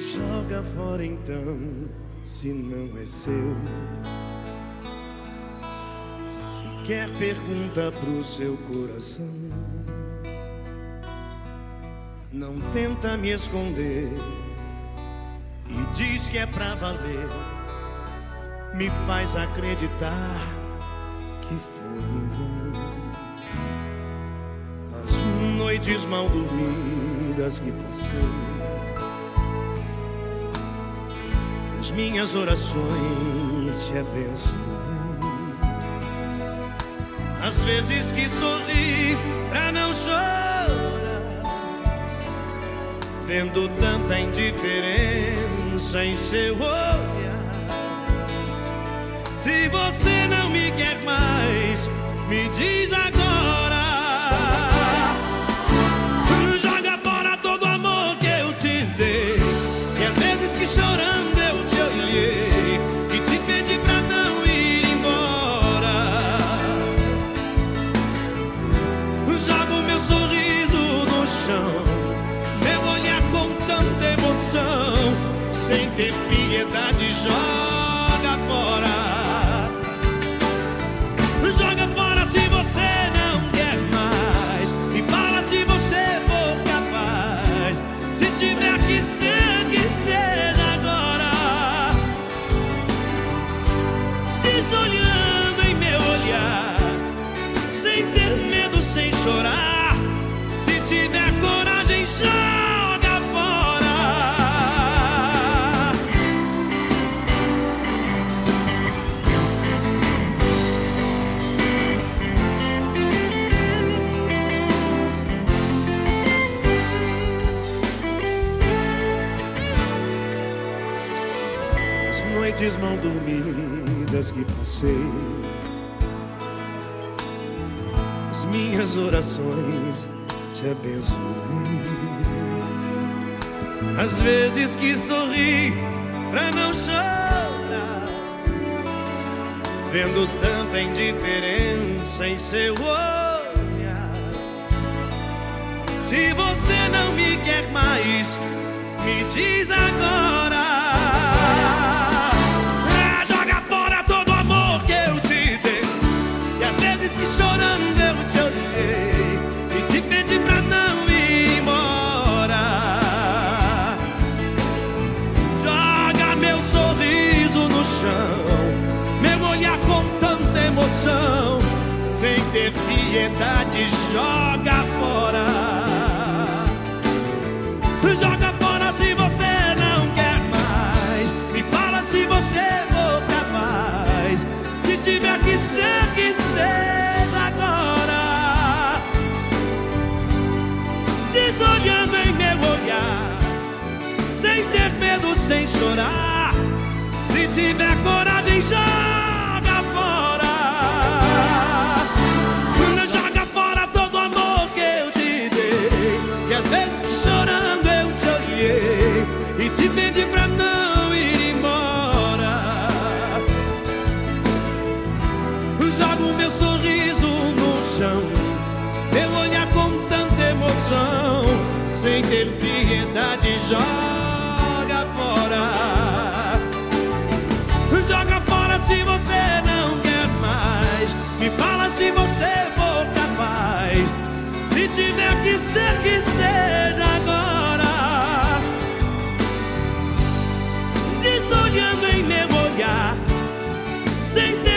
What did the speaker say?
Joga fora então, se não é seu. Se quer pergunta pro seu coração. Não tenta me esconder e diz que é pra valer. Me faz acreditar que foi em vão. As noites mal dormidas que passei. As minhas orações te abençoam. Às vezes que sorri pra não chorar, vendo tanta indiferença em seu olhar. Se você não me quer mais, me diz agora. Joga fora. Joga fora se você não quer mais. Me fala se você for capaz. Se tiver que ser, que seja agora. Desolhando em meu olhar, sem ter medo, sem chorar. Noites mal dormidas que passei, as minhas orações te abençoei. Às vezes que sorri pra não chorar, vendo tanta indiferença em seu olhar. Se você não me quer mais, me diz agora. Piedade, joga fora. Joga fora se você não quer mais. Me fala se você for capaz. Se tiver que ser, que seja agora. Desolhando em meu olhar, sem ter medo, sem chorar. Se tiver coragem, joga te pedi pra não ir embora. Joga o meu sorriso no chão, meu olhar com tanta emoção, sem ter piedade, joga fora. Joga fora se você não quer mais. Me fala se você for capaz. Se tiver que ser, que sing